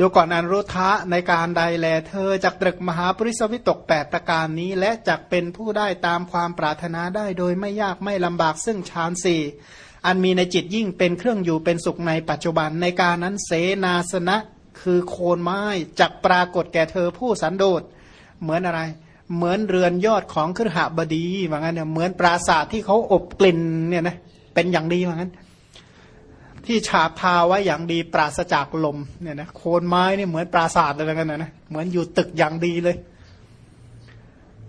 ดูก่อนอันรุทะในการใดแลเธอจักตรึกมหาปริสวิตกแปดประการนี้ และจักเป็นผู้ได้ตามความปรารถนาได้โดยไม่ยากไม่ลำบากซึ่งฌานสี่อันมีในจิตยิ่งเป็นเครื่องอยู่เป็นสุขในปัจจุบันในการนั้นเสนาสนะคือโคนไม้จักปรากฏแก่เธอผู้สันโดษเหมือนอะไร เหมือนเรือนยอดของครหบดีว่างั้นเนี่ยเหมือนปราสาทที่เขาอบกลิ่นเนี่ยนะเป็นอย่างดีว่างั้น ที่ฉาบทาไว้อย่างดีปราศจากลมเนี่ยนะโคนไม้นี่เหมือนปราสาทเลยกันนะนะเหมือนอยู่ตึกอย่างดีเลย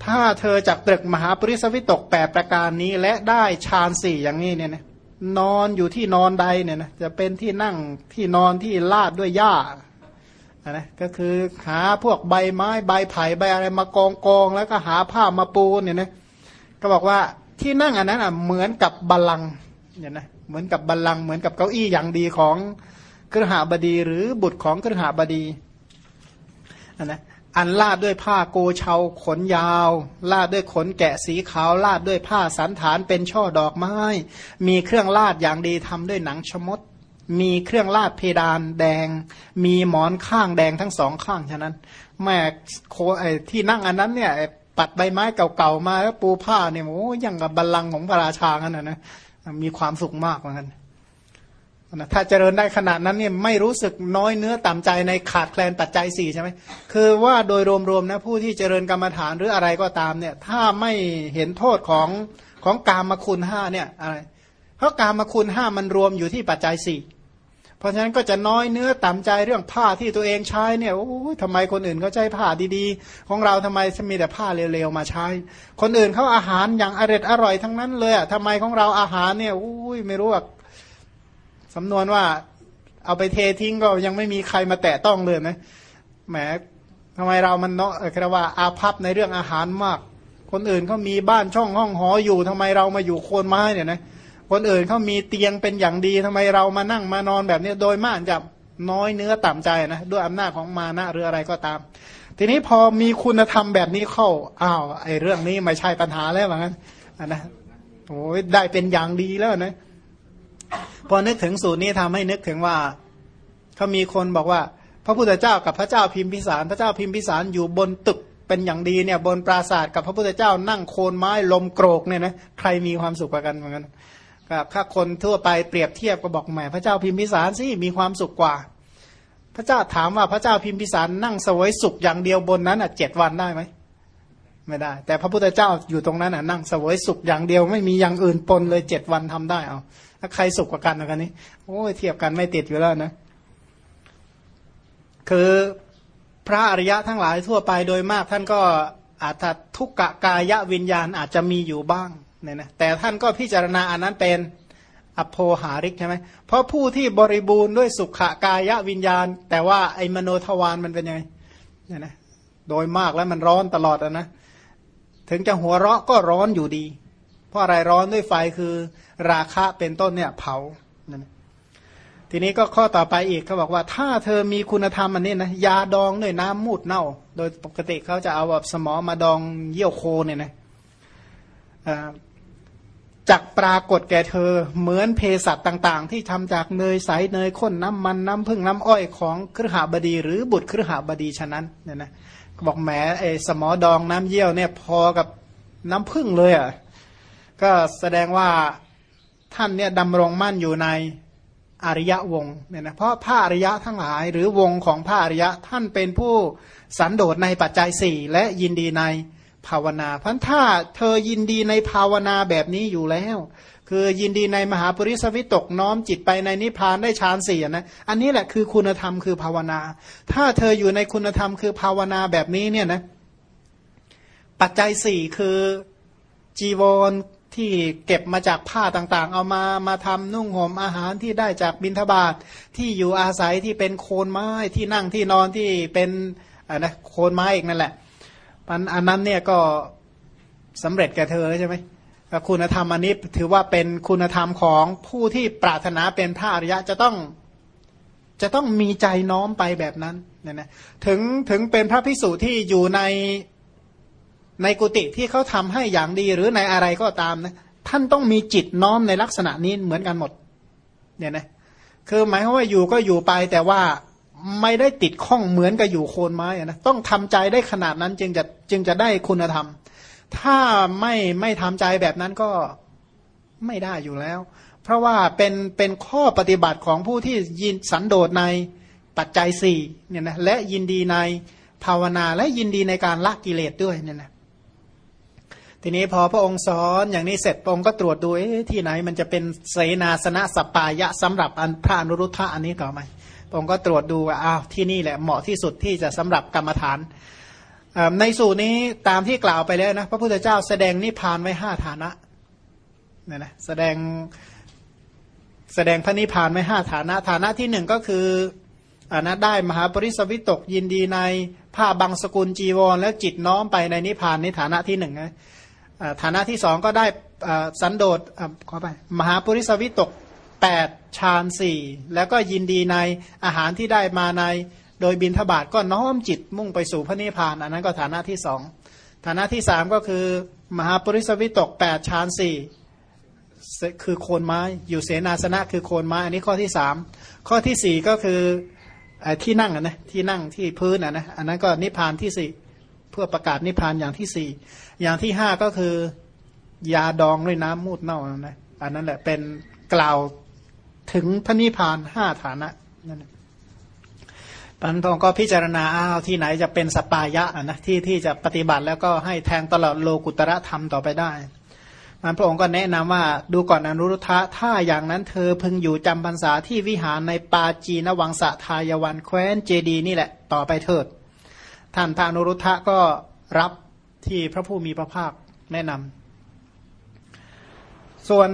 ถ้าเธอจากตรึกมหาปริสวิตกแปดประการนี้ และได้ฌานสี่อย่างนี้เนี่ยนะนอนอยู่ที่นอนใดเนี่ยนะจะเป็นที่นั่งที่นอนที่ลาดด้วยหญ้านะก็คือหาพวกใบไม้ใบไผ่ใบอะไรมากองกองแล้วก็หาผ้ามาปูเนี่ยนะก็บอกว่าที่นั่งอันนั้นอะเหมือนกับบัลลังเนี่ยนะ เหมือนกับบัลลังก์เหมือนกับเก้าอี้อย่างดีของกระหาบดี หรือบุตรของกระหาบดีอันนะอันลาดด้วยผ้าโกเชาขนยาว ลาดด้วยขนแกะสีขาว ลาดด้วยผ้าสันฐานเป็นช่อดอกไม้ มีเครื่องลาดอย่างดีทำด้วยหนังชมด มีเครื่องลาดเพดานแดง มีหมอนข้างแดงทั้งสองข้างฉะนั้น แม่โคไอ้ที่นั่งอันนั้นเนี่ยปัดใบไม้เก่าๆมาแล้วปูผ้าเนี่ยโอ้ยังกับบัลลังก์ของพระราชากันนะนะ มีความสุขมากเหมือนกันนะถ้าเจริญได้ขนาดนั้นเนี่ยไม่รู้สึกน้อยเนื้อต่ำใจในขาดแคลนปัจจัยสี่ใช่ไหมคือว่าโดยรวมๆนะผู้ที่เจริญกรรมฐานหรืออะไรก็ตามเนี่ย ถ้าไม่เห็นโทษของของกามคุณห้าเนี่ยอะไรเพราะกามคุณห้ามันรวมอยู่ที่ปัจจัยสี่ เพราะฉะนั้นก็จะน้อยเนื้อต่ำใจเรื่องผ้าที่ตัวเองใช้เนี่ยโอ้ยทำไมคนอื่นเขาใช้ผ้าดีๆ ของเราทำไมมีแต่ผ้าเร็วๆมาใช้ คนอื่นเขาอาหารอย่างอร่อยอร่อยทั้งนั้นเลยอะทำไมของเราอาหารเนี่ยโอ้ยไม่รู้ว่าสำนวนว่า เอาไปเททิ้งก็ยังไม่มีใครมาแตะต้องเลยนะแหมทำไมเรามันเนาะคือว่าอาภัพในเรื่องอาหารมาก คนอื่นเขามีบ้านช่องห้องหออยู่ทำไมเรามาอยู่โคนไม้เนี่ยนะ คนอื่นเขามีเตียงเป็นอย่างดีทำไมเรามานั่งมานอนแบบนี้โดยมากจะน้อยเนื้อต่ำใจนะด้วยอำนาจของมานะหรืออะไรก็ตาม ทีนี้พอมีคุณธรรมแบบนี้เข้าอ้าวไอ้เรื่องนี้ไม่ใช่ปัญหาแล้วเหมือนกันนะโอ้ยได้เป็นอย่างดีแล้วนะพอนึกถึงสูตรนี้ทำให้นึกถึงว่าเขามีคนบอกว่า พระพุทธเจ้ากับพระเจ้าพิมพิสาร พระเจ้าพิมพิสารอยู่บนตึกเป็นอย่างดีเนี่ย บนปราสาทกับพระพุทธเจ้านั่งโคนไม้ลมโกรกเนี่ยนะใครมีความสุขกว่ากันเหมือนกัน ถ้าคนทั่วไปเปรียบเทียบก็บอกแหมพระเจ้าพิมพิสารสิมีความสุขกว่า พระเจ้าถามว่าพระเจ้าพิมพิสารนั่งสวยสุขอย่างเดียวบนนั้นอะเจ็ดวันได้ไหมไม่ได้ แต่พระพุทธเจ้าอยู่ตรงนั้นอะนั่งสวยสุขอย่างเดียวไม่มีอย่างอื่นปนเลยเจ็ดวันทำได้เอาถ้าใครสุขกว่ากันกันนี้โอ้ยเทียบกันไม่ติดอยู่แล้วนะคือพระอริยะทั้งหลายทั่วไปโดยมากท่านก็อาจจะทุกกะกายวิญญาณอาจจะมีอยู่บ้าง เนี่ยนะแต่ท่านก็พิจารณาอันนั้นเป็นอโพหาริกใช่ไหมเพราะผู้ที่บริบูรณ์ด้วยสุขกายวิญญาณ แต่ว่าไอ้มโนทวารมันเป็นยังไงเนี่ยนะโดยมากแล้วมันร้อนตลอดนะถึงจะหัวเราะก็ร้อนอยู่ดี เพราะอะไรร้อนด้วยไฟคือราคะเป็นต้นเนี่ยเผานะทีนี้ก็ข้อต่อไปอีกเขาบอกว่า ถ้าเธอมีคุณธรรมอันนี้นะยาดองด้วยน้ำมูดเน่า โดยปกติเขาจะเอาแบบสมอมาดองเยี่ยวโคเนี่ยนะ จักปรากฏแก่เธอ เหมือนเภสัชต่างๆ ที่ทำจากเนยใสเนยข้นน้ำมันน้ำพึ่งน้ำอ้อยของครหบดี หรือบุตรครหบดีฉะนั้นเนี่ยนะบอกแหมไอ้สมอดองน้ำเยี่ยวเนี่ยพอกับน้ำพึ่งเลยอะก็แสดงว่าท่านเนี่ยดำรงมั่นอยู่ในอริยวงเนี่ยนะเพราะพระอริยะทั้งหลาย หรือวงของพระอริยะท่านเป็นผู้สันโดษในปัจจัยสี่และยินดีใน ภาวนาพันถ้าเธอยินดีในภาวนาแบบนี้อยู่แล้ว คือยินดีในมหาปริสวิตกน้อมจิตไปในนิพพานได้ฌานสี่นะอันนี้แหละคือคุณธรรมคือภาวนา ถ้าเธออยู่ในคุณธรรมคือภาวนาแบบนี้เนี่ยนะปัจจัยสี่คือจีวรที่เก็บมาจากผ้าต่างๆ เอามามาทำนุ่งห่มอาหารที่ได้จากบิณฑบาตทที่อยู่อาศัยที่เป็นโคนไม้ที่นั่งที่นอนที่เป็นอ่านะโคนไม้อีกนั่นแหละ มันอันนั้นเนี่ยก็สำเร็จแก่เธอใช่ไหมคุณธรรมอันนี้ถือว่าเป็นคุณธรรมของผู้ที่ปรารถนาเป็นพระอริยะจะต้องจะต้องมีใจน้อมไปแบบนั้นเนี่ยนะถึงถึงเป็นพระพิสุที่อยู่ในในกุฏิที่เขาทำให้อย่างดีหรือในอะไรก็ตามนะท่านต้องมีจิตน้อมในลักษณะนี้เหมือนกันหมด เนี่ยนะคือหมายความว่าอยู่ก็อยู่ไปแต่ว่า ไม่ได้ติดข้องเหมือนกับอยู่โคนไม้นะต้องทำใจได้ขนาดนั้นจึงจะจึงจะได้คุณธรรม ถ้าไม่ไม่ทำใจแบบนั้นก็ไม่ได้อยู่แล้ว เพราะว่าเป็นเป็นข้อปฏิบัติของผู้ที่ยินสันโดษในปัจจัยสี่เนี่ยนะและยินดีในภาวนาและยินดีในการละกิเลสด้วยเนี่ยนะทีนี้พอพระองค์สอนอย่างนี้เสร็จพระองค์ก็ตรวจดูที่ไหนมันจะเป็นเสนาสนะสปายะสำหรับอันพระนุรุทธะอันนี้ต่อไหม พระองค์ก็ตรวจดูว่าอ้าวที่นี่แหละเหมาะที่สุดที่จะสำหรับกรรมฐาน ในสูตรนี้ตามที่กล่าวไปแล้วนะพระพุทธเจ้าแสดงนิพพานไว้ห้าฐานะเนี่ยนะแสดงแสดงพระนิพพานไว้ห้าฐานะฐานะที่หนึ่งก็คืออันนะได้มหาปริสวิตกยินดีในผ้าบางสกุลจีวร แล้วจิตน้อมไปในนิพพานในฐานะที่หนึ่งนะฐานะที่สองก็ได้สันโดษขอไปมหาปุริสวิตก แปดฌานสี่แล้วก็ยินดีในอาหารที่ได้มาใน โดยบินทบาทก็น้อมจิตมุ่งไปสู่พระนิพพาน อันนั้นก็ฐานะที่สองฐานะที่สามก็คือ มหาปริสวิตกแปดฌานสี่คือโคนไม้อยู่เสนาสนะคือโคนไม้ อันนี้ข้อที่สามข้อที่สี่ก็คือที่นั่งนะที่นั่งที่พื้นนะนะอันนั้นก็นิพพานที่สี่เพื่อประกาศนิพพานอย่างที่สี่อย่างที่ห้าก็คือยาดองด้วยน้ำมูดเน่านะอันนั้นแหละเป็นกล่าว ถึงพระนิพพานห้าฐานะนั่นปันพงก็พิจารณาอ้าวที่ไหนจะเป็นสปายะนะที่ที่จะปฏิบัติแล้วก็ให้แทงตลอดโลกุตระธรรมต่อไปได้มันพระองค์ก็แนะนำว่าดูก่อนอนุรุทธะถ้าอย่างนั้นเธอพึงอยู่จำพรรษาที่วิหารในปาจีนวังสะทายวันแคว้นเจดีนี่แหละต่อไปเถิด ท่านพระอนุรุทธะก็รับที่พระผู้มีพระภาคแนะนำส่วน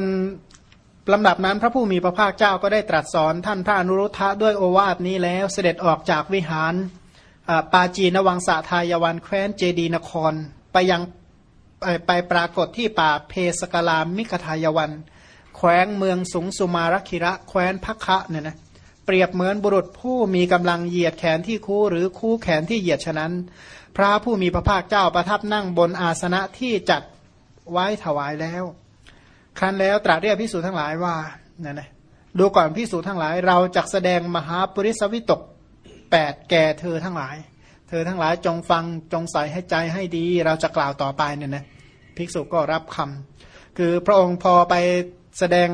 ลำดับนั้นพระผู้มีพระภาคเจ้าก็ได้ตรัสสอนท่านพระอนุรุทธะด้วยโอวาทนี้แล้วเสด็จออกจากวิหารปาจีนวังสะทายวันแคว้นเจดีนคร ไปยังไปปรากฏที่ป่าเพสกลามิกทายวันแคว้งเมืองสุงสุมารคิระแคว้นพักคะเนี่ยนะเปรียบเหมือนบุรุษผู้มีกำลังเหยียดแขนที่คู่หรือคู่แขนที่เหยียดฉะนั้น พระผู้มีพระภาคเจ้าประทับนั่งบนอาสนะที่จัดไว้ถวายแล้ว ครั้นแล้วตรัสเรียกพิสูจทั้งหลายว่าเนี่ยนะดูก่อนพิสูจทั้งหลาย เราจะแสดงมหาปริสวิตกแปดแก่เธอทั้งหลาย เธอทั้งหลายจงฟังจงใส่ให้ใจให้ดี เราจะกล่าวต่อไปเนี่ยนะภิกษุก็รับคำคือพระองค์พอไปแสดง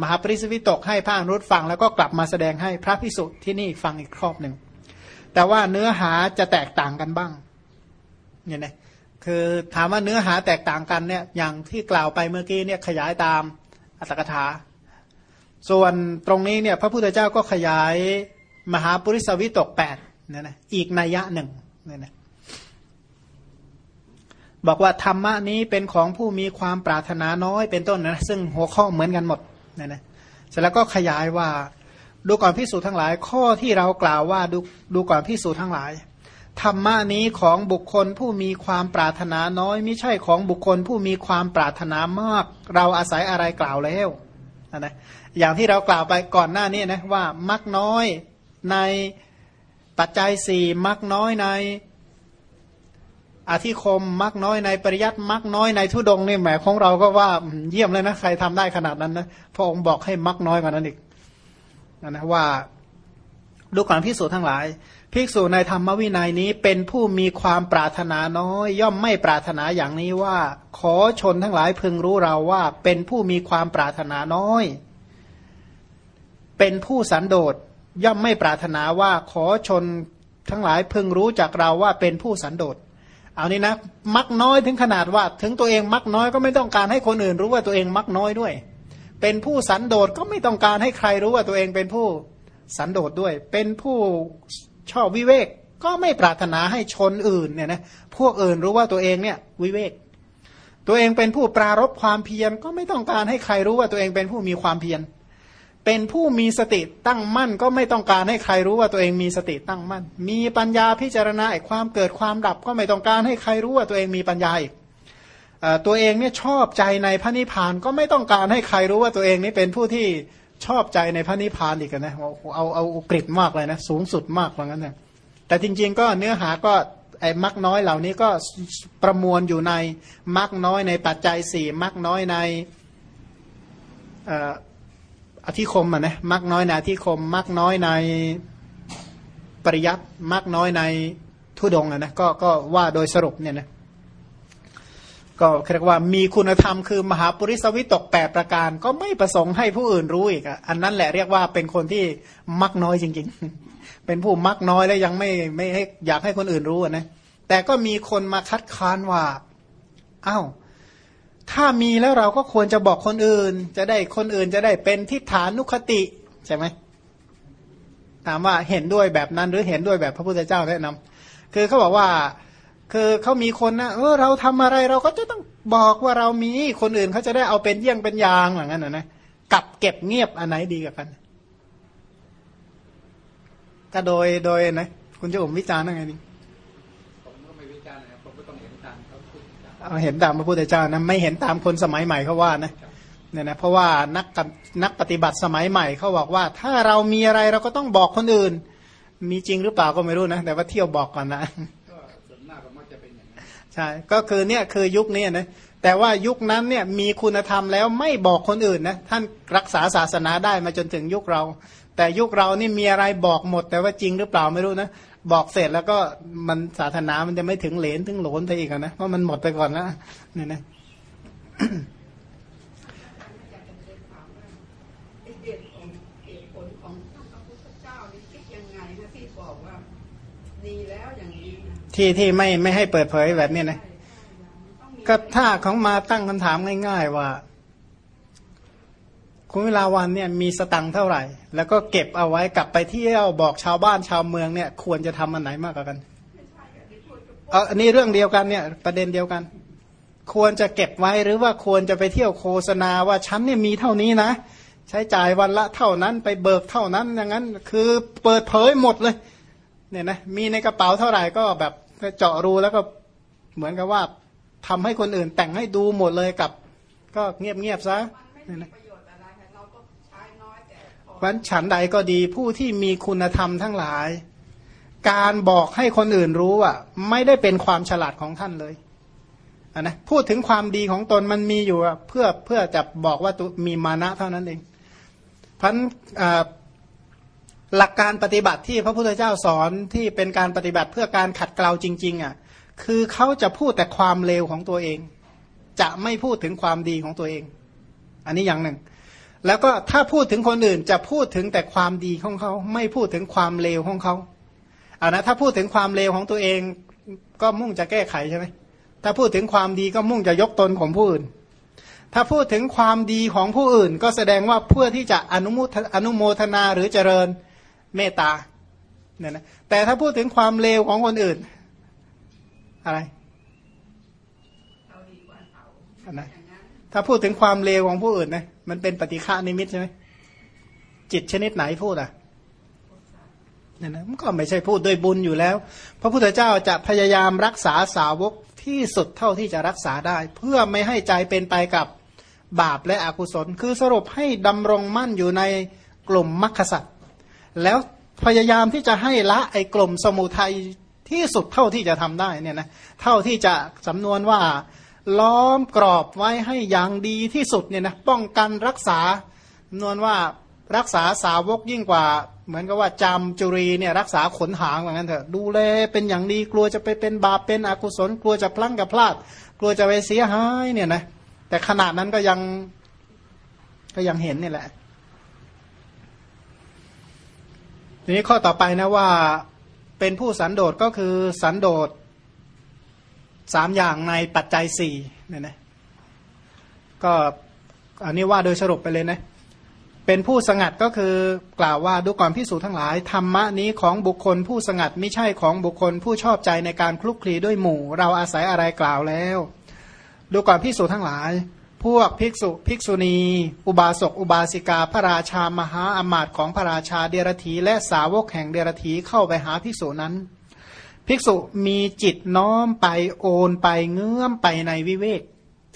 มหาปริสวิตกให้พระอนุตฟังแล้วก็กลับมาแสดงให้พระภิกษุที่นี่ฟังอีกครอบหนึ่งแต่ว่าเนื้อหาจะแตกต่างกันบ้างเนี่ยนะ คือถามว่าเนื้อหาแตกต่างกันเนี่ยอย่างที่กล่าวไปเมื่อกี้เนี่ยขยายตามอัตถกถา ส่วนตรงนี้เนี่ยพระพุทธเจ้าก็ขยายมหาปุริสวิตกแปดเนี่ยนะอีกนัยยะหนึ่งเนี่ยนะบอกว่าธรรมะนี้เป็นของผู้มีความปรารถนาน้อยเป็นต้นนะซึ่งหัวข้อเหมือนกันหมดนะนะเสร็จแล้วก็ขยายว่าดูก่อนพิสูจน์ทั้งหลาย ข้อที่เรากล่าวว่าดูดูก่อนพิสูจน์ทั้งหลาย ธรรมะนี้ของบุคคลผู้มีความปรารถนาน้อย ไม่ใช่ของบุคคลผู้มีความปรารถนามาก เราอาศัยอะไรกล่าวแล้วนะอย่างที่เรากล่าวไปก่อนหน้านี้นะว่ามักน้อยในปัจจัยสี่มักน้อยในอธิคมมักน้อยในปริยัติมักน้อยในทุดงนี่แหมของเราก็ว่าเยี่ยมเลยนะใครทำได้ขนาดนั้นนะพระองค์บอกให้มักน้อยกว่านั้นอีกนะว่าดูความพิสูจน์ทั้งหลาย ภิกษุในธรรมวินัยนี้เป็นผู้มีความปรารถนาน้อย ย่อมไม่ปรารถนาอย่างนี้ว่า ขอชนทั้งหลายพึงรู้เราว่า เป็นผู้มีความปรารถนาน้อย เป็นผู้สันโดษย่อมไม่ปรารถนาว่าขอชนทั้งหลายพึงรู้จากเราว่าเป็นผู้สันโดษเอานี่นะมักน้อยถึงขนาดว่า ถึงตัวเองมักน้อยก็ไม่ต้องการให้คนอื่นรู้ว่าตัวเองมักน้อยด้วย เป็นผู้สันโดษก็ไม่ต้องการให้ใครรู้ว่าตัวเองเป็นผู้สันโดษด้วย เป็นผู้ ชอบวิเวกก็ไม่ปรารถนาให้ชนอื่นเนี่ยนะพวกอื่นรู้ว่าตัวเองเนี่ยวิเวก ตัวเองเป็นผู้ปรารบความเพียรก็ไม่ต้องการให้ใครรู้ว่าตัวเองเป็นผู้มีความเพียรเป็นผู้มีสติตั้งมั่น ก็ไม่ต้องการให้ใครรู้ว่าตัวเองมีสติตั้งมั่น มีปัญญาพิจารณาไอ้ความเกิดความดับก็ไม่ต้องการให้ใครรู้ว่าตัวเองมีปัญญาอีกตัวเองเนี่ยชอบใจในพระนิพพานก็ไม่ต้องการให้ใครรู้ว่าตัวเองนี่เป็นผู้ที่ ชอบใจในพระนิพพานอีกนะเอาเอาเอากริบมากเลยนะ สูงสุดมากว่างั้นนะแต่จริง ๆ ก็เนื้อหาก็ไอ้มักน้อยเหล่านี้ก็ประมวลอยู่ในมักน้อยในปัจจัยสี่มักน้อยในอธิคมอะนะมักน้อยในอธิคม มักน้อยในปริยัติมากน้อยในทุดงนะก็ก็ว่าโดยสรุปเนี่ยนะ ก็เรียกว่ามีคุณธรรมคือมหาปุริสวิตกแปประการ ก็ไม่ประสงค์ให้ผู้อื่นรู้อีกอันนั้นแหละเรียกว่าเป็นคนที่มักน้อยจริง ๆ เป็นผู้มักน้อยและยังไม่ไม่ให้อยากให้คนอื่นรู้นะแต่ก็มีคนมาคัดค้านว่าอ้าวถ้ามีแล้วเราก็ควรจะบอกคนอื่น จะได้คนอื่นจะได้เป็นทิฏฐานุคติใช่ไหมถามว่าเห็นด้วยแบบนั้นหรือเห็นด้วยแบบพระพุทธเจ้าแนะนำคือเขาบอกว่า คือเขามีคนนะเออเราทำอะไรเราก็จะต้องบอกว่าเรามีคนอื่นเขาจะได้เอาเป็นเยี่ยงเป็นยางอย่างนั้นนะกับเก็บเงียบอันไหนดีกับกันก็โดยโดยนะคุณจะอมวิจารณ์ยังไงนี่เอาเห็นตามพระพุทธเจ้านะไม่เห็นตามคนสมัยใหม่เขาว่านะเนี่ยนะเพราะว่านักนักปฏิบัติสมัยใหม่เขาบอกว่า ถ้าเรามีอะไรเราก็ต้องบอกคนอื่น มีจริงหรือเปล่าก็ไม่รู้นะแต่ว่าเที่ยวบอกก่อนนะ ใช่ก็คือเนี่ยคือยุคนี้นะแต่ว่ายุคนั้นเนี่ยมีคุณธรรมแล้วไม่บอกคนอื่นนะท่านรักษาศาสนาได้มาจนถึงยุคเรา แต่ยุคเรานี่มีอะไรบอกหมด แต่ว่าจริงหรือเปล่าไม่รู้นะบอกเสร็จแล้วก็มันศาสนามันจะไม่ถึงเหลนถึงโหลนไปอีกนะเพราะมันหมดไปก่อนแล้วเนี่ยนะ ที่ที่ไม่ไม่ให้เปิดเผยแบบนี้นะก็ถ้าของมาตั้งคำถามง่าย ๆ ว่า คุณเวลาวันเนี่ยมีสตังค์เท่าไหร่ แล้วก็เก็บเอาไว้กลับไปเที่ยวบอกชาวบ้านชาวเมืองเนี่ย ควรจะทำอันไหนมากกว่ากันเอออันนี้เรื่องเดียวกันเนี่ย ประเด็นเดียวกัน ควรจะเก็บไว้หรือว่าควรจะไปเที่ยวโฆษณาว่าฉันเนี่ยมีเท่านี้นะใช้จ่ายวันละเท่านั้นไปเบิกเท่านั้นอย่างนั้น คือเปิดเผยหมดเลย เนี่ยนะมีในกระเป๋าเท่าไหร่ก็แบบ เจาะรูแล้วก็เหมือนกับว่าทำให้คนอื่นแต่งให้ดูหมดเลยกับ ก็เงียบเงียบซะเนี่ยนะวันฉันใดก็ดีผู้ที่มีคุณธรรมทั้งหลาย การบอกให้คนอื่นรู้อะ ไม่ได้เป็นความฉลาดของท่านเลยนนะพูดถึงความดีของตนมันมีอยู่เพื่อเพื่อจะบอกว่ามีมานะเท่านั้นเองพัน หลักการปฏิบัติที่พระพุทธเจ้าสอนที่เป็นการปฏิบัติเพื่อการขัดเกลาจริงๆอะคือเขาจะพูดแต่ความเลวของตัวเอง จะไม่พูดถึงความดีของตัวเอง อันนี้อย่างหนึ่ง แล้วก็ถ้าพูดถึงคนอื่นจะพูดถึงแต่ความดีของเขา ไม่พูดถึงความเลวของเขาเอานะถ้าพูดถึงความเลวของตัวเองก็มุ่งจะแก้ไขใช่ไหมถ้าพูดถึงความดีก็มุ่งจะยกตนของผู้อื่น ถ้าพูดถึงความดีของผู้อื่น ก็แสดงว่าเพื่อที่จะอนุโมทอนุโมทนาหรือเจริญ เมตตาเนี่ยนะแต่ถ้าพูดถึงความเลวของคนอื่น อะไรนะถ้าพูดถึงความเลวของผู้อื่นนะมันเป็นปฏิฆานิมิตใช่ไหมจิตชนิดไหนพูดอะเนี่ยนะมันก็ไม่ใช่พูดด้วยบุญอยู่แล้ว พระพุทธเจ้าจะพยายามรักษาสาวกที่สุดเท่าที่จะรักษาได้ เพื่อไม่ให้ใจเป็นไปกับบาปและอกุศล คือสรุปให้ดำรงมั่นอยู่ในกลุ่มมรรคสัตว์ แล้วพยายามที่จะให้ละไอ้กลุ่มสมุทัยที่สุดเท่าที่จะทำได้เนี่ยนะเท่าที่จะสำนวนว่าล้อมกรอบไว้ให้อย่างดีที่สุดเนี่ยนะป้องกันรักษาสำนวนว่ารักษาสาวกยิ่งกว่า เหมือนกับว่าจำจุรีเนี่ยรักษาขนหางเหมือนกันเถอะดูแลเป็นอย่างดีกลัวจะไปเป็นบาปเป็นอกุศลกลัวจะพลั้งกับพลาด กลัวจะไปเสียหายเนี่ยนะแต่ขนาดนั้นก็ยังก็ยังเห็นนี่แหละ ทีนี้ข้อต่อไปนะว่าเป็นผู้สันโดษก็คือสันโดษสามอย่างในปัจจัยสี่เนี่ยนะก็อันนี้ว่าโดยสรุปไปเลยนะเป็นผู้สงัดก็คือกล่าวว่าดูก่อนพิสูจทั้งหลาย ธรรมะนี้ของบุคคลผู้สงัดไม่ใช่ของบุคคลผู้ชอบใจในการคลุกคลีด้วยหมู่ เราอาศัยอะไรกล่าวแล้ว ดูก่อนพิสูจทั้งหลาย พวกภิกษุภิกษุณี อุบาสกอุบาสิกาพระราชามหาอมาตย์ของพระราชาเดรธีและสาวกแห่งเดรธีเข้าไปหาภิกษุนั้น ภิกษุมีจิตน้อมไปโอนไปเงื้อมไปในวิเวก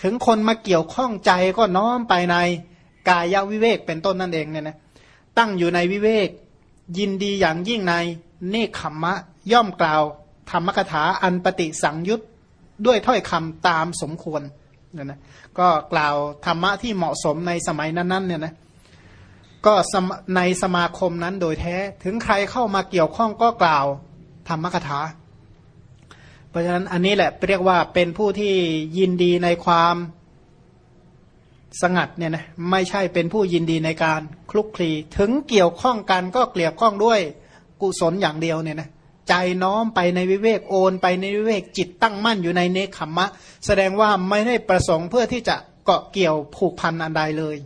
ถึงคนมาเกี่ยวข้องใจก็น้อมไปในกายวิเวกเป็นต้นนั่นเองเนี่ยนะตั้งอยู่ในวิเวก ยินดีอย่างยิ่งในเนคขมมะย่อมกล่าวธรรมกถาอันปฏิสังยุตด้วยถ้อยคำตามสมควร เนี่ยนะก็กล่าวธรรมะที่เหมาะสมในสมัยนั้นๆเนี่ยนะก็ในสมาคมนั้นโดยแท้ถึงใครเข้ามาเกี่ยวข้องก็กล่าวธรรมกถา เพราะฉะนั้นอันนี้แหละเรียกว่าเป็นผู้ที่ยินดีในความสงัดเนี่ยนะไม่ใช่เป็นผู้ยินดีในการคลุกคลีถึงเกี่ยวข้องกันก็เกี่ยวข้องด้วยกุศลอย่างเดียวเนี่ยนะ ใจน้อมไปในวิเวกโอนไปในวิเวกจิตตั้งมั่นอยู่ในเนคขมมะ แสดงว่าไม่ได้ประสงค์เพื่อที่จะเกาะเกี่ยวผูกพันอันใดเลย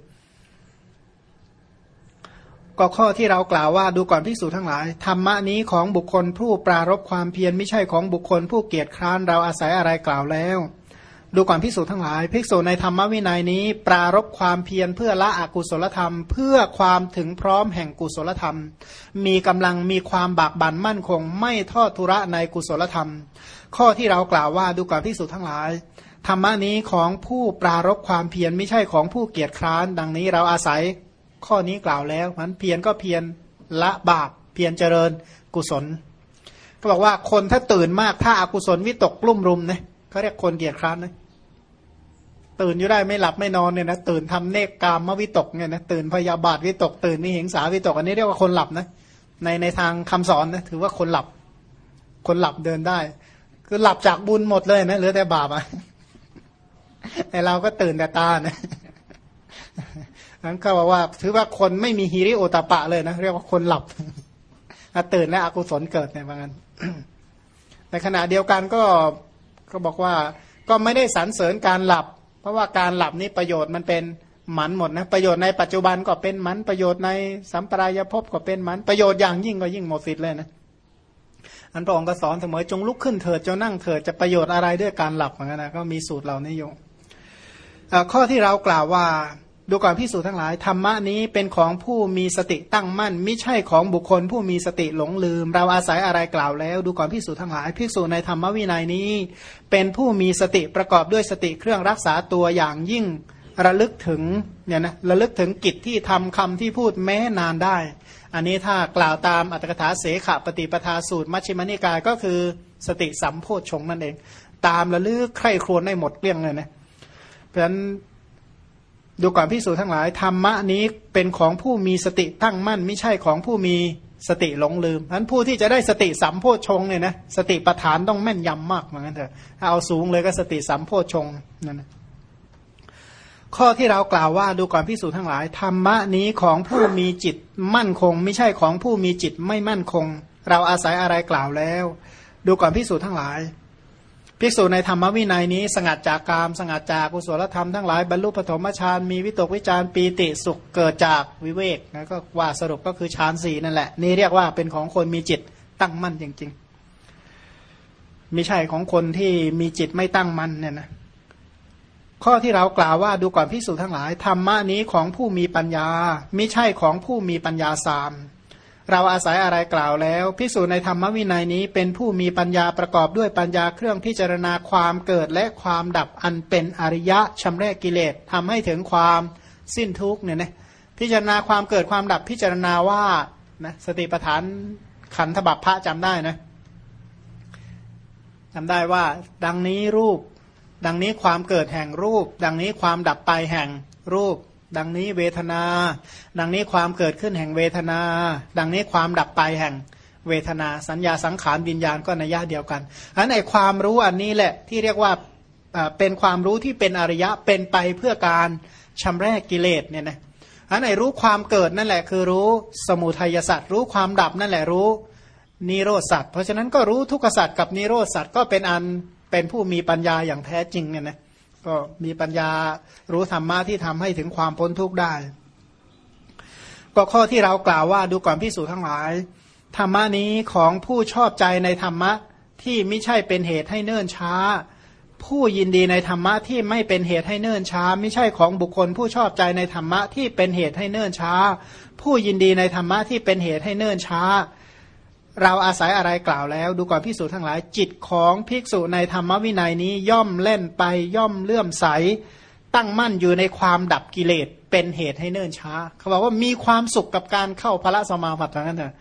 ก็ข้อที่เรากล่าวว่าดูก่อนพิสูจทั้งหลาย ธรรมะนี้ของบุคคลผู้ปรารบความเพียรไม่ใช่ของบุคคลผู้เกียจคร้านเราอาศัยอะไรกล่าวแล้ว ดูก่อนพิสูจทั้งหลาย ภิกษุในธรรมวินัยนี้ ปรารบความเพียรเพื่อละอกุศลธรรม เพื่อความถึงพร้อมแห่งกุศลธรรม มีกำลังมีความบากบั่นมั่นคง ไม่ทอดทุระในกุศลธรรม ข้อที่เรากล่าวว่าดูก่อนพิสูจทั้งหลายธรรมะนี้ของผู้ปรารบความเพียรไม่ใช่ของผู้เกียจคร้าน ดังนี้เราอาศัยข้อนี้กล่าวแล้วมันเพียรก็เพียรละบาปเพียรเจริญกุศล ก็บอกว่าคนถ้าตื่นมากถ้าอากุศลวิตกกลุ่มรุมเนี่ยเขาเรียกคนเกียจคร้านนะ ตื่นอยู่ได้ไม่หลับไม่นอนเนี่ยนะตื่นทำเนกกามมวิตกเนี่ยนะตื่นพยาบาทวิตก ตื่นนิหิงสาวิตก อันนี้เรียกว่าคนหลับนะในในทางคำสอนนะถือว่าคนหลับ คนหลับเดินได้ คือหลับจากบุญหมดเลยนะเหลือแต่บาปอะไอเราก็ตื่นแต่ตานะนั้นก็บอกว่า ถือว่าคนไม่มีฮิริโอตาปะเลยนะเรียกว่าคนหลับตื่นและอกุศลเกิดเนี่ยว่างอันในขณะเดียวกันก็ก็บอกว่าก็ไม่ได้สรรเสริญการหลับ เพราะว่าการหลับนี้ประโยชน์มันเป็นหมันหมดนะประโยชน์ในปัจจุบันก็เป็นหมันประโยชน์ในสัมปรายภพก็เป็นหมันประโยชน์อย่างยิ่งก็ยิ่งหมดสิทธิ์เลยนะอันพระองค์ก็สอนเสมอจงลุกขึ้นเถิดจงนั่งเถิดจะประโยชน์อะไรด้วยการหลับเหมือนกันนะก็มีสูตรเหล่านี้อยู่ข้อที่เรากล่าวว่า ดูก่อนพิสูจทั้งหลายธรรมะนี้เป็นของผู้มีสติตั้งมั่น ไม่ใช่ของบุคคลผู้มีสติหลงลืม เราอาศัยอะไรกล่าวแล้ว ดูก่อนพิสูจทั้งหลายพิสูจในธรรมวินัยนี้ เป็นผู้มีสติประกอบด้วยสติเครื่องรักษาตัวอย่างยิ่งระลึกถึงเนี่ยนะระลึกถึงกิจที่ทำคำที่พูดแม้นานได้ อันนี้ถ้ากล่าวตามอัตถกถาเสขปฏิปทาสูตรมัชฌิมนิกายก็คือสติสัมโพชงนั่นเอง ตามระลึกใคร่ครวญได้หมดเกลี้ยงเลยนะเพราะฉะนั้น ดูก่อนพิสูจทั้งหลายธรรมะนี้เป็นของผู้มีสติตั้งมั่น ไม่ใช่ของผู้มีสติหลงลืมนั้นผู้ที่จะได้สติสัมโพชงเนี่ยนะสติปัฏฐานต้องแม่นยำมากเหมือนกันเถอะเอาสูงเลยก็สติสัมโพชงนั่นนะข้อที่เรากล่าวว่าดูก่อนพิสูจทั้งหลายธรรมะนี้ของผู้มีจิตมั่นคง ไม่ใช่ของผู้มีจิตไม่มั่นคง เราอาศัยอะไรกล่าวแล้ว ดูก่อนพิสูจทั้งหลาย ภิกษุในธรรมวินัยนี้ สงัดจากกาม สงัดจากกุศลธรรมทั้งหลายบรรลุปฐมฌานมีวิตกวิจารปีติสุขเกิดจากวิเวกนะก็ว่าสรุปก็คือฌานสี่นั่นแหละ นี่เรียกว่าเป็นของคนมีจิตตั้งมั่นจริง ๆ ไม่ใช่ของคนที่มีจิตไม่ตั้งมั่นเนี่ยนะข้อที่เรากล่าวว่าดูก่อนพิสูจทั้งหลายธรรมะนี้ของผู้มีปัญญา ไม่ใช่ของผู้มีปัญญาสาม เราอาศัยอะไรกล่าวแล้วพิสูจน์ในธรรมวินัยนี้เป็นผู้มีปัญญาประกอบด้วยปัญญาเครื่องพิจารณาความเกิดและความดับอันเป็นอริยะชำระกิเลสทำให้ถึงความสิ้นทุกเนี่ยนะพิจารณาความเกิดความดับพิจารณาว่านะสติปัฏฐานขันธบัพพระจำได้นะจำได้ว่า ดังนี้รูป ดังนี้ความเกิดแห่งรูป ดังนี้ความดับไปแห่งรูป ดังนี้เวทนา ดังนี้ความเกิดขึ้นแห่งเวทนา ดังนี้ความดับไปแห่งเวทนา สัญญาสังขารวิญญาณก็ในยะเดียวกันอันในความรู้อันนี้แหละที่เรียกว่าเป็นความรู้ที่เป็นอริยะเป็นไปเพื่อการชำระกิเลสเนี่ยนะอันในรู้ความเกิดนั่นแหละคือรู้สมุทัยสัตว์รู้ความดับนั่นแหละรู้นิโรธสัตว์เพราะฉะนั้นก็รู้ทุกขสัตว์กับนิโรธสัตว์ก็เป็นอันเป็นผู้มีปัญญาอย่างแท้จริงเนี่ยนะ ก็มีปัญญารู้ธรรมะที่ทำให้ถึงความพ้นทุกข์ได้ ก็ข้อที่เรากล่าวว่าดูก่อนพิสูจน์ทั้งหลาย ธรรมะนี้ของผู้ชอบใจในธรรมะที่ไม่ใช่เป็นเหตุให้เนิ่นช้า ผู้ยินดีในธรรมะที่ไม่เป็นเหตุให้เนิ่นช้า ไม่ใช่ของบุคคล ผู้ชอบใจในธรรมะที่เป็นเหตุให้เนิ่นช้า ผู้ยินดีในธรรมะที่เป็นเหตุให้เนิ่นช้า เราอาศัยอะไรกล่าวแล้ว ดูก่อนพิสูจทั้งหลาย จิตของภิกษุในธรรมวินัยนี้ย่อมเล่นไปย่อมเลื่อมใส ตั้งมั่นอยู่ในความดับกิเลสเป็นเหตุให้เนิ่นช้า เขาบอกว่ามีความสุขกับการเข้าพระสมาบัติทั้งนั้นเถอะ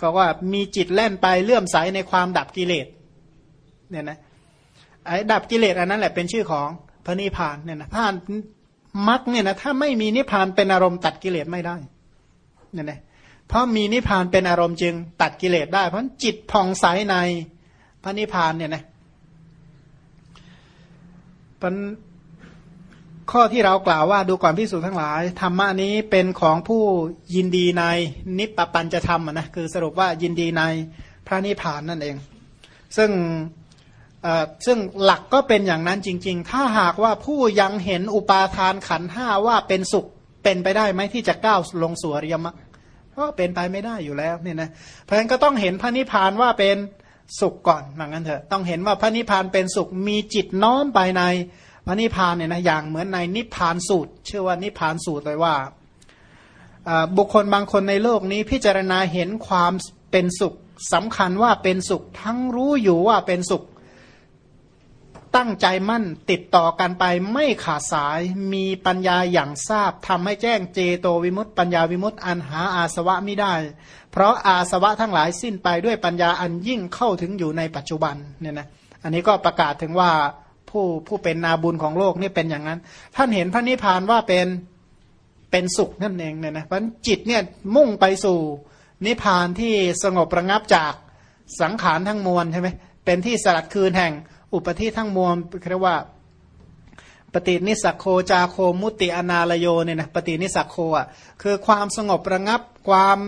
ก็ว่ามีจิตเล่นไปเลื่อมใสในความดับกิเลสเนี่ยนะไอ้ดับกิเลสอันนั้นแหละเป็นชื่อของพระนิพพานเนี่ยนะพานมรรคเนี่ยนะถ้าไม่มีนิพพานเป็นอารมณ์ตัดกิเลสไม่ได้เนี่ยนะ เพราะมีนิพพานเป็นอารมณ์จึงตัดกิเลสได้ เพราะจิตผ่องใสในพระนิพพานเนี่ยนะเป็นข้อที่เรากล่าวว่าดูก่อนพิสูจน์ทั้งหลายธรรมะนี้เป็นของผู้ยินดีในนิปปัญจะธรรมนะคือสรุปว่ายินดีในพระนิพพานนั่นเอง ซึ่งซึ่งหลักก็เป็นอย่างนั้นจริง ๆ ถ้าหากว่าผู้ยังเห็นอุปาทานขันห้าว่าเป็นสุขเป็นไปได้ไหมที่จะก้าวลงสู่อริยมรรค ก็เป็นไปไม่ได้อยู่แล้วเนี่ยนะเพราะฉะนั้นก็ต้องเห็นพระนิพพานว่าเป็นสุขก่อนอย่างนั้นเถอะต้องเห็นว่าพระนิพพานเป็นสุขมีจิตน้อมไปในพระนิพพานเนี่ยนะอย่างเหมือนในนิพพานสูตร ชื่อว่านิพพานสูตรเลยว่า บุคคลบางคนในโลกนี้พิจารณาเห็นความเป็นสุขสำคัญว่าเป็นสุข ทั้งรู้อยู่ว่าเป็นสุข ตั้งใจมั่นติดต่อกันไปไม่ขาดสายมีปัญญาอย่างทราบทำให้แจ้งเจโตวิมุตต์ปัญญาวิมุตต์อันหาอาสวะไม่ได้ เพราะอาสวะทั้งหลายสิ้นไปด้วยปัญญาอันยิ่งเข้าถึงอยู่ในปัจจุบันเนี่ยนะอันนี้ก็ประกาศถึงว่าผู้ผู้เป็นนาบุญของโลกนี่เป็นอย่างนั้น ท่านเห็นพระนิพพานว่าเป็นเป็นสุขนั่นเองเนี่ยนะเพราะจิตเนี่ยมุ่งไปสู่นิพพานที่สงบระงับจากสังขารทั้งมวลใช่ไหมเป็นที่สลัดคืนแห่ง อุปธิทั้งมวลเรียกว่า ปฏินิสักโคจาโคมุติอนาลโยเนี่ยนะปฏินิสักโคอะคือความสงบระงับความ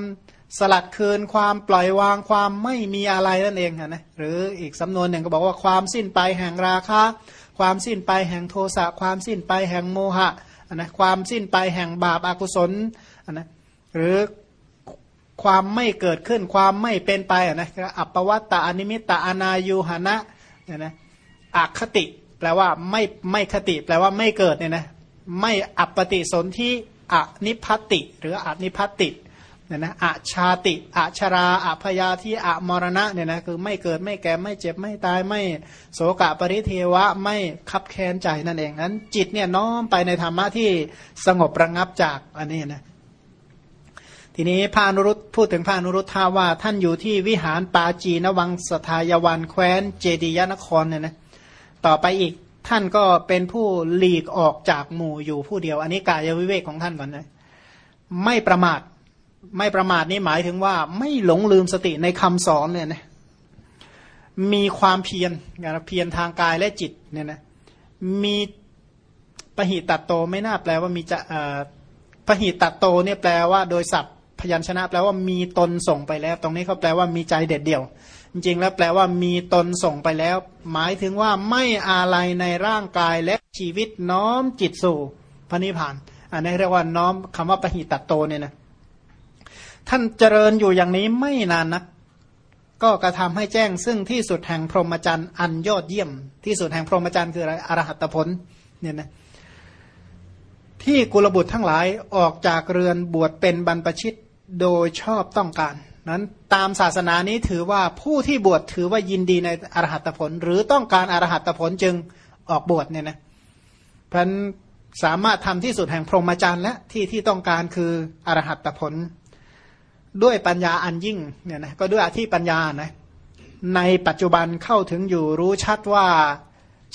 สลัดคืนความปล่อยวางความไม่มีอะไรนั่นเองนะหรืออีกสำนวนหนึ่งก็บอกว่าความสิ้นไปแห่งราคะ ความสิ้นไปแห่งโทสะความสิ้นไปแห่งโมหะนะความสิ้นไปแห่งบาปอากุศลนะหรือความไม่เกิดขึ้นความไม่เป็นไปนะอัปปวัตตาอนิมิตตาอนายุหนะเนี่ยนะ อคติ แปลว่าไม่ไม่คติ แปลว่าไม่เกิดเนี่ยนะไม่อัปปติสนที่อนิพัติ หรืออนิพัติเนี่ยนะอชาติอาชราอพยาที่อมรณะเนี่ยนะคือไม่เกิดไม่แก่ไม่เจ็บไม่ตายไม่โสกะปริเทวะไม่คับแค้นใจนั่นเองนั้น จิตเนี่ยน้อมไปในธรรมะที่สงบระงับจากอันนี้นะทีนี้พระนุรุตพูดถึงพระนุรุตท่าว่าท่านอยู่ที่วิหารปาจีนวังสทายวันแคว้นเจดียนครเนี่ยนะ ต่อไปอีกท่านก็เป็นผู้หลีกออกจากหมู่อยู่ผู้เดียว อันนี้กายวิเวกของท่านก่อนนะไม่ประมาท ไม่ประมาทนี่หมายถึงว่า ไม่หลงลืมสติในคำสอนเนี่ยนะมีความเพียรเพียรทางกายและจิตเนี่ยนะมีปหิตัตโตไม่น่าแปลว่ามีจะปหิตัตโตเนี่ยแปลว่าโดยศัพท์พยัญชนะแปลว่ามีตนส่งไปแล้ว ตรงนี้เขาแปลว่ามีใจเด็ดเดี่ยว จริงๆแล้วแปลว่ามีตนส่งไปแล้ว หมายถึงว่าไม่อาลัยในร่างกายและชีวิตน้อมจิตสู่พระนิพพาน อันนี้เรียกว่าน้อมคำว่าปหิตัตโตเนี่ยนะท่านเจริญอยู่อย่างนี้ไม่นานนักก็กระทำให้แจ้งซึ่งที่สุดแห่งพรหมจรรย์อันยอดเยี่ยม ที่สุดแห่งพรหมจรรย์คืออะไรอรหัตผลเนี่ยนะที่กุลบุตรทั้งหลายออกจากเรือนบวชเป็นบรรพชิตโดยชอบต้องการ นั้น ตามศาสนานี้ถือว่าผู้ที่บวชถือว่ายินดีในอรหัตผล หรือต้องการอรหัตผลจึงออกบวชเนี่ยนะพันสามารถทำที่สุดแห่งพรหมจรรย์และที่ที่ต้องการคืออรหัตผล ด้วยปัญญาอันยิ่งเนี่ยนะก็ด้วยอธิปัญญานะในปัจจุบันเข้าถึงอยู่รู้ชัดว่า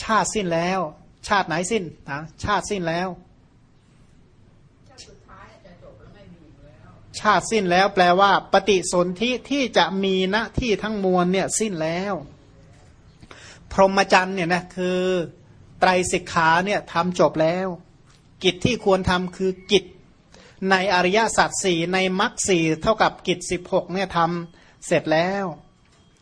ชาติสิ้นแล้ว ชาติไหนสิ้นนะชาติสิ้นแล้ว ชาติสิ้นแล้วแปลว่า ปฏิสนธิที่จะมีณที่ทั้งมวลเนี่ยสิ้นแล้ว พรหมจรรย์เนี่ยนะคือไตรสิกขาเนี่ยทำจบแล้ว กิจที่ควรทำคือกิจในอริยสัจสี่ในมรรคสี่เท่ากับกิจสิบหกเนี่ยทำเสร็จแล้ว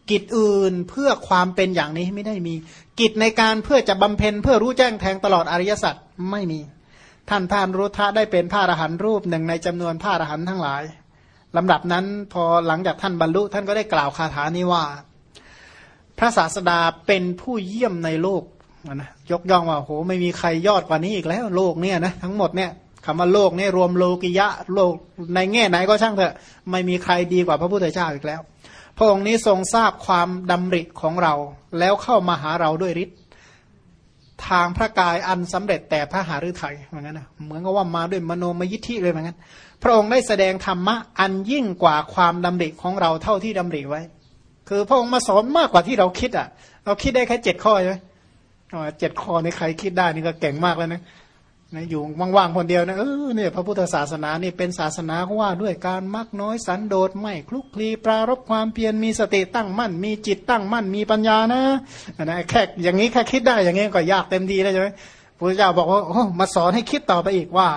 กิจอื่นเพื่อความเป็นอย่างนี้ไม่ได้มี กิจในการเพื่อจะบำเพ็ญเพื่อรู้แจ้งแทงตลอดอริยสัจไม่มี ท่านพานรุทธะได้เป็นพระอรหันต์รูปหนึ่งในจำนวนพระอรหันต์ทั้งหลายลำดับนั้นพอหลังจากท่านบรรลุท่านก็ได้กล่าวคาถานี้ว่า พระศาสดาเป็นผู้เยี่ยมในโลกนะยกย่องว่าโหไม่มีใครยอดกว่านี้อีกแล้ว โลกเนี่ยนะทั้งหมดเนี่ยคำว่าโลกเนี่ยรวมโลกิยะโลกในแง่ไหนก็ช่างเถอะ ไม่มีใครดีกว่าพระพุทธเจ้าอีกแล้ว พระองค์นี้ทรงทราบความดำริของเรา แล้วเข้ามาหาเราด้วยฤทธิ ทางพระกายอันสำเร็จแต่พระหาฤทัยเหมือนกันนะเหมือนกับว่ามาด้วยมโนมยิทธิเลยเหมือนกันพระองค์ได้แสดงธรรมะอันยิ่งกว่าความดำริของเราเท่าที่ดำริไว้ คือพระองค์มาสอนมากกว่าที่เราคิดอะ เราคิดได้แค่เจ็ดข้อใช่ไหมเจ็ดข้อในใครคิดได้นี่ก็เก่งมากแล้วนะ นะอยู่ว่างๆคนเดียวนะเออเนี่ยพระพุทธศาสนานี่เป็นศาสนาว่าด้วยการมักน้อยสันโดษไม่คลุกคลีปรารบความเพียรมีสติตั้งมั่น มีจิตตั้งมั่นมีปัญญานะนะแค่อย่างนี้แค่คิดได้อย่างนี้ก็ยากเต็มทีแล้วใช่ไหมพระเจ้าบอกว่าโอ้มาสอนให้คิดต่อไปอีกว่า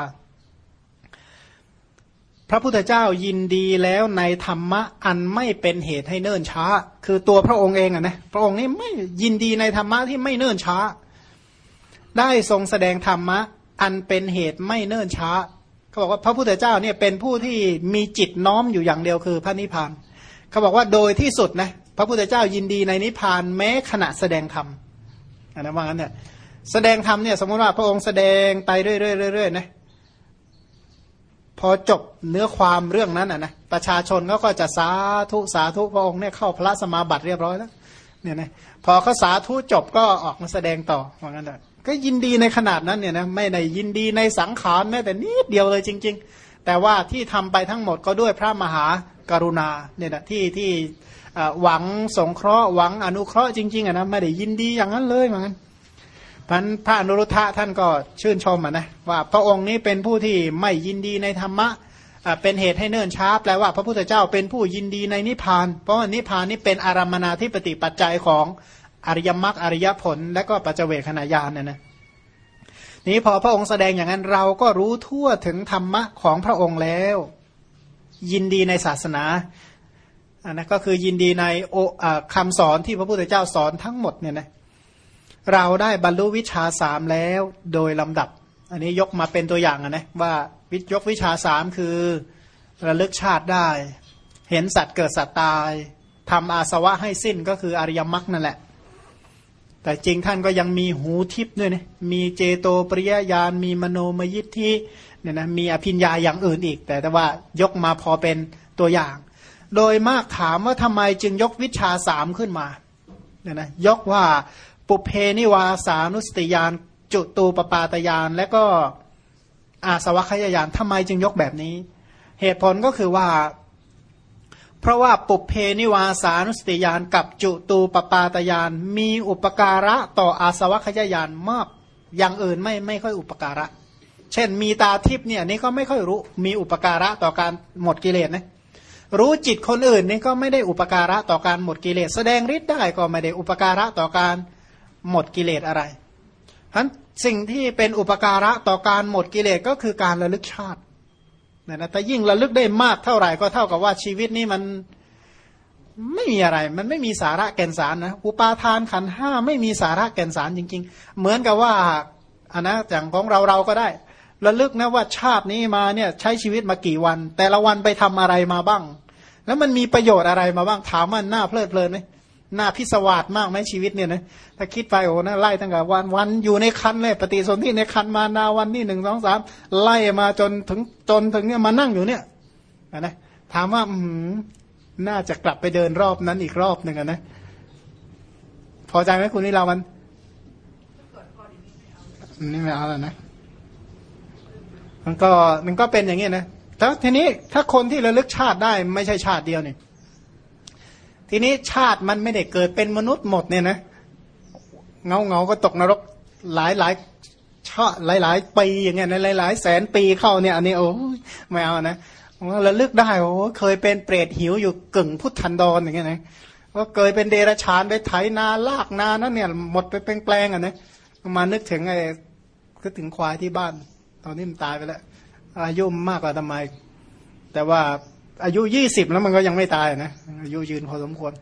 พระพุทธเจ้ายินดีแล้วในธรรมะอันไม่เป็นเหตุให้เนิ่นช้า คือตัวพระองค์เองอะนะพระองค์นี้ไม่ยินดีในธรรมะที่ไม่เนิ่นช้า ได้ทรงแสดงธรรมะ อันเป็นเหตุไม่เนิ่นช้าเขาบอกว่าพระพุทธเจ้าเนี่ยเป็นผู้ที่มีจิตน้อมอยู่อย่างเดียวคือพระนิพพานเขาบอกว่าโดยที่สุดนะพระพุทธเจ้ายินดีในนิพพานแม้ขณะแสดงธรรมอันนั้นว่างั้นเนี่ยแสดงธรรมเนี่ยสมมติว่าพระองค์แสดงไปเรื่อยๆๆนะพอจบเนื้อความเรื่องนั้นอะนะประชาชนเขาก็จะสาธุสาธุพระองค์เนี่ยเข้าพระสมาบัติเรียบร้อยแล้วเนี่ยนะพอเขาสาธุจบก็ออกมาแสดงต่อว่างั้นเลย ก็ยินดีในขนาดนั้นเนี่ยนะไม่ได้ยินดีในสังขารแม้แต่นิดเดียวเลยจริง ๆ แต่ว่าที่ทำไปทั้งหมดก็ด้วยพระมหากรุณาเนี่ยนะที่ที่หวังสงเคราะห์หวังอนุเคราะห์จริงๆอะนะไม่ได้ยินดีอย่างนั้นเลยเหมือนกันพันพระอนุรุทธะท่านก็ชื่นชมอะนะว่าพระองค์นี้เป็นผู้ที่ไม่ยินดีในธรรมะเป็นเหตุให้เนิ่นช้าแปลว่าพระพุทธเจ้าเป็นผู้ยินดีในนิพพาน เพราะว่านิพพานนี่เป็นอารามนาที่ปฏิปัจจัยของ อริยมรรคอริยผล และก็ปัจเจเวขณะยานเนี่ยนะนี้พอพระองค์แสดงอย่างนั้นเราก็รู้ทั่วถึงธรรมะของพระองค์แล้ว ยินดีในศาสนาอันนั้นก็คือยินดีในโอคำสอนที่พระพุทธเจ้าสอนทั้งหมดเนี่ยนะเราได้บรรลุวิชาสามแล้วโดยลำดับ อันนี้ยกมาเป็นตัวอย่างนะว่าวิยกวิชาสามคือระลึกชาติได้ เห็นสัตว์เกิดสัตว์ตายทำอาสวะให้สิ้นก็คืออริยมรรคนั่นแหละ แต่จริงท่านก็ยังมีหูทิพด้วยนะมีเจโตปริยญาณมีมโนมยิทธิเนี่ยนะมีอภิญญาอย่างอื่นอีก แต่แต่ว่ายกมาพอเป็นตัวอย่าง โดยมากถามว่าทำไมจึงยกวิชาสามขึ้นมาเนี่ยนะยกว่าปุเพนิวาสานุสติยานจุตูปปาตยานและก็อาสวัคยายานทำไมจึงยกแบบนี้ เหตุผลก็คือว่า เพราะว่าปุเพนิวาสานุสติยานกับจุตูปปาตยานมีอุปการะต่ออาสวัคยายานมากอย่างอื่นไม่ไม่ค่อยอุปการะ เช่นมีตาทิพย์เนี่ยนี่ก็ไม่ค่อยรู้มีอุปการะต่อการหมดกิเลสนะรู้จิตคนอื่นนี่ก็ไม่ได้อุปการะต่อการหมดกิเลส แสดงฤทธิ์ได้ก็ไม่ได้อุปการะต่อการหมดกิเลสอะไรฉะนั้นสิ่งที่เป็นอุปการะต่อการหมดกิเลสก็คือการระลึกชาติ นะนะแต่ยิ่งระลึกได้มากเท่าไหร่ก็เท่ากับว่าชีวิตนี้มันไม่มีอะไร มันไม่มีสาระแก่นสารนะอุปาทานขันห้าไม่มีสาระแก่นสารจริง ๆ เหมือนกับว่าอันนะอย่างของเราเราก็ได้ ระลึกนะว่าชาตินี้มาเนี่ยใช้ชีวิตมากี่วัน แต่ละวันไปทำอะไรมาบ้าง แล้วมันมีประโยชน์อะไรมาบ้างถามมันน้าเพลิดเพลินไหม หน้าพิศวาสมากไหมชีวิตเนี่ยนะถ้าคิดไปโอ้นะไล่ตั้งแต่วันวันอยู่ในคันเลยปฏิสนธิในคันมานาวันนี่หนึ่งสองสามไล่มาจนถึงจนถึงเนี่ยมานั่งอยู่เนี่ยนะถามว่าอืน่าจะกลับไปเดินรอบนั้นอีกรอบหนึ่งนะพอใจไหมคุณนี่เรามันนี่ไม่เอาแล้วนะมันก็มันก็เป็นอย่างนี้นะแล้วทีนี้ถ้าคนที่ระลึกชาติได้ไม่ใช่ชาติเดียวเนี่ย ทีนี้ชาติมันไม่ได้เกิดเป็นมนุษย์หมดเนี่ยนะเงาเงาก็ตกนรกหลายหลายชาหลายหลายปีอย่างเงี้ยในหลายหลายแสนปีเข้าเนี่ยอันนี้โอ้ไม่เอานะว่าระลึกได้โอ้เคยเป็นเปรตหิวอยู่กึ่งพุทธันดรอย่างเงี้ยนะว่าเคยเป็นเดรัจฉานไปไถนาลากนานั่นเนี่ย หมดไปเป็นแปลงอะนะมานึกถึงไอ้ก็ถึงควายที่บ้าน ตอนนี้มันตายไปแล้วอายุมากกว่าทำไม แต่ว่า อายุยี่สิบแล้วมันก็ยังไม่ตายนะอายุยืนพอสมควร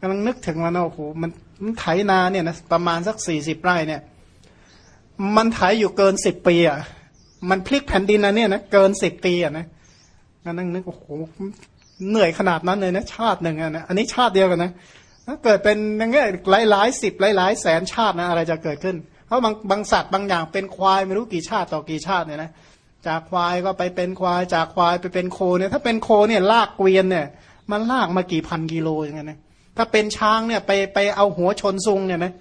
กำลังนึกถึงว่าโอ้โหมันมันไถนาเนี่ยนะประมาณสักสี่สิบไร่เนี่ย มันไถอยู่เกินสิบปีอะมันพลิกแผ่นดินนะเนี่ยนะเกินสิบปีอะนะก็นั่งนึกโอ้โหเหนื่อยขนาดนั้นเลยนะชาติหนึ่งอะนะอันนี้ชาติเดียวกันนะถ้าเกิดเป็นอย่างเงี้ยหลายหลายสิบหลายหลายแสนชาตินะอะไรจะเกิดขึ้น เพราะบางบางสัตว์บางอย่างเป็นควายไม่รู้กี่ชาติต่อกี่ชาติเนี่ยนะ จากควายก็ไปเป็นควาย จากควายไปเป็นโคเนี่ย ถ้าเป็นโคเนี่ยลากเกวียนเนี่ย มันลากมากี่พันกิโลอย่างเงี้ยนะถ้าเป็นช้างเนี่ยไปไปเอาหัวชนซุงเนี่ยนะ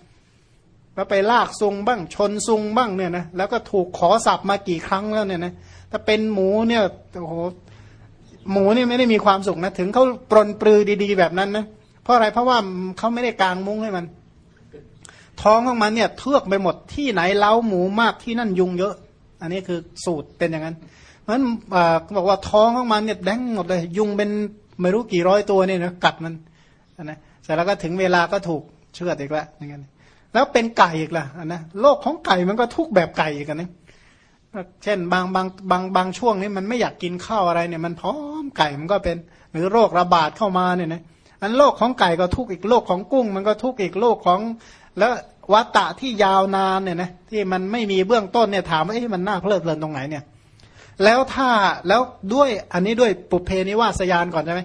แล้วไปลากซุงบ้างชนซุงบ้างเนี่ยนะแล้วก็ถูกขอสับมากี่ครั้งแล้วเนี่ยนะถ้าเป็นหมูเนี่ยโอ้โหหมูนี่ไม่ได้มีความสุขนะถึงเขาปรนปลือดีๆแบบนั้นนะเพราะอะไรเพราะว่าเขาไม่ได้กางมุ้งให้มัน ท้องของมันเนี่ยเทือกไปหมดที่ไหนเล้าหมูมากที่นั่นยุงเยอะ อันนี้คือสูตรเป็นอย่างนั้น เพราะฉะนั้นบอกว่าท้องของมันเนี่ยแดงหมดเลย ยุงเป็นไม่รู้กี่ร้อยตัวเนี่ยนะกัดมันนะเสร็จแล้วก็ถึงเวลาก็ถูกเชือดอีกแล้วอย่างเงี้ยแล้วเป็นไก่อีกล่ะนะโลกของไก่มันก็ทุกแบบไก่อีกนะเช่นบางบางบางบางช่วงนี้มันไม่อยากกินข้าวอะไรเนี่ยมันพร้อมไก่มันก็เป็น หรือโรคระบาดเข้ามาเนี่ยนะอันโลกของไก่ก็ทุกอีกโลกของกุ้ง มันก็ทุกอีกโลกของแล้ว วัตตะที่ยาวนานเนี่ยนะที่มันไม่มีเบื้องต้นเนี่ยถามว่าเอ๊ะมันน่าเพลิดเพลินตรงไหนเนี่ย แล้วถ้าแล้วด้วยอันนี้ด้วยปุเพนิวาสยานก่อนใช่ไหม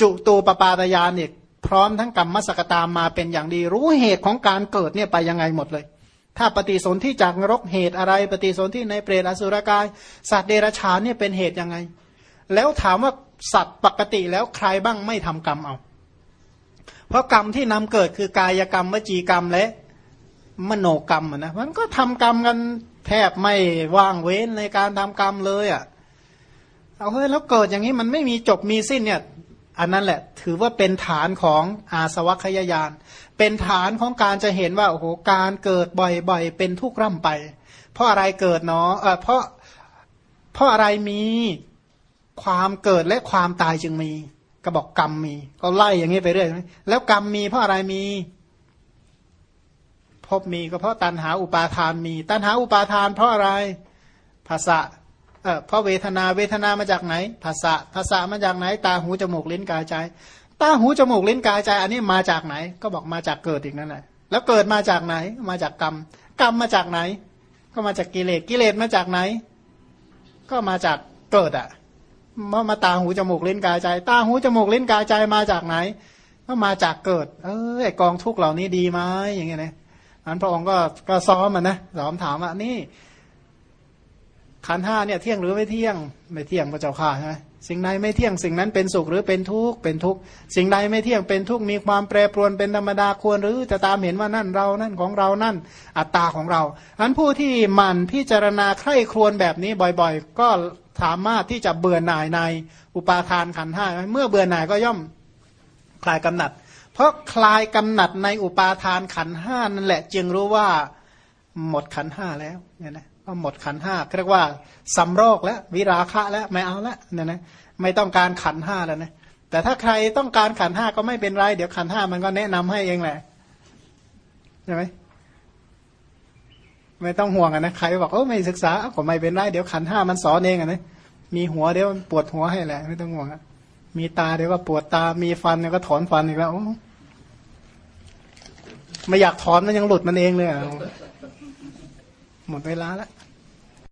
จุตูปปาตยานเนี่ยพร้อมทั้งกรรมมสกตามมาเป็นอย่างดี รู้เหตุของการเกิดเนี่ยไปยังไงหมดเลย ถ้าปฏิสนธิจากนรกเหตุอะไร ปฏิสนธิในเปรตอสุรกาย สัตว์เดรัจฉานเนี่ยเป็นเหตุยังไง แล้วถามว่าสัตว์ปกติแล้วใครบ้างไม่ทำกรรมเอา เพราะกรรมที่นำเกิดคือกายกรรมวจีกรรมและ มโนกรรมนะมันก็ทำกรรมกันแทบไม่ว่างเว้นในการทำกรรมเลยอะ่ะเอาเฮ้ยแล้วเกิดอย่างนี้มันไม่มีจบมีสิ้นเนี่ย อันนั้นแหละ ถือว่าเป็นฐานของอาสวัคยายาน เป็นฐานของการจะเห็นว่าโอ้โหการเกิดบ่อยๆ เป็นทุกข์ร่ำไป เพราะอะไรเกิดเนาะเออเพราะเพราะอะไรมีความเกิดและความตายจึงมี ก็บอกกรรมมี ก็ไล่อย่างนี้ไปเรื่อยแล้วกรรมมีเพราะอะไรมี พบมีก็เพราะตันหาอุปาทานมี ตันหาอุปาทานเพราะอะไรภาษะเออเพราะเวทนาเวทนามาจากไหนภาษะภาษามาจากไหน ตาหูจมูกลิ้นกายใจ ตาหูจมูกลิ้นกายใจ อันนี้มาจากไหน ก็บอกมาจากเกิดอีกนั่นแหละแล้วเกิดมาจากไหน มาจากกรรม กรรมมาจากไหน ก็มาจากกิเลสกิเลสมาจากไหน ก็มาจากเกิดอะมามาตาหูจมูกลิ้นกายใจ ตาหูจมูกลิ้นกายใจมาจากไหน ก็มาจากเกิด เออไอกองทุกเหล่านี้ดีไหมอย่างเงี้ยนะ อันพระองค์ก็ก็ซ้อมมันนะซ้อมถามว่านี่ขันห้าเนี่ยเที่ยงหรือไม่เที่ยง ไม่เที่ยงพระเจ้าค่ะใช่ไหมสิ่งใดไม่เที่ยงสิ่งนั้นเป็นสุขหรือเป็นทุกข์เป็นทุกข์สิ่งใดไม่เที่ยงเป็นทุกข์มีความแปรปรวนเป็นธรรมดาควรหรือจะตามเห็นว่านั่นเรานั่นของเรานั่น อัตตาของเราอันผู้ที่มันพิจารณาใคร่ครวญแบบนี้บ่อยๆ ก็สามารถที่จะเบื่อหน่ายในอุปาทานขันห้าเมื่อเบื่อหน่ายก็ย่อมคลายกำหนัด เพราะคลายกำหนัดในอุปาทานขันห้านั่นแหละ จึงรู้ว่าหมดขันห้าแล้วเนี่ยนะก็หมดขันห้าเรียกว่าสำโรคแล้ววิราคะแล้วไม่เอาแล้วเนี่ยนะไม่ต้องการขันห้าแล้วนะแต่ถ้าใครต้องการขันห้าก็ไม่เป็นไร เดี๋ยวขันห้ามันก็แนะนำให้เองแหละใช่ไหมไม่ต้องห่วงนะใครบอกเออไม่ศึกษาก็ไม่เป็นไรเดี๋ยวขันห้ามันสอนเองนะมีหัวเดี๋ยวปวดหัวให้แหละ ไม่ต้องห่วงมีตาเดี๋ยวก็ปวดตามีฟันเดี๋ยวก็ถอนฟันอีกแล้ว ไม่อยากถอนมันยังหลุดมันเองเลยอะหมดเวลาแล้ว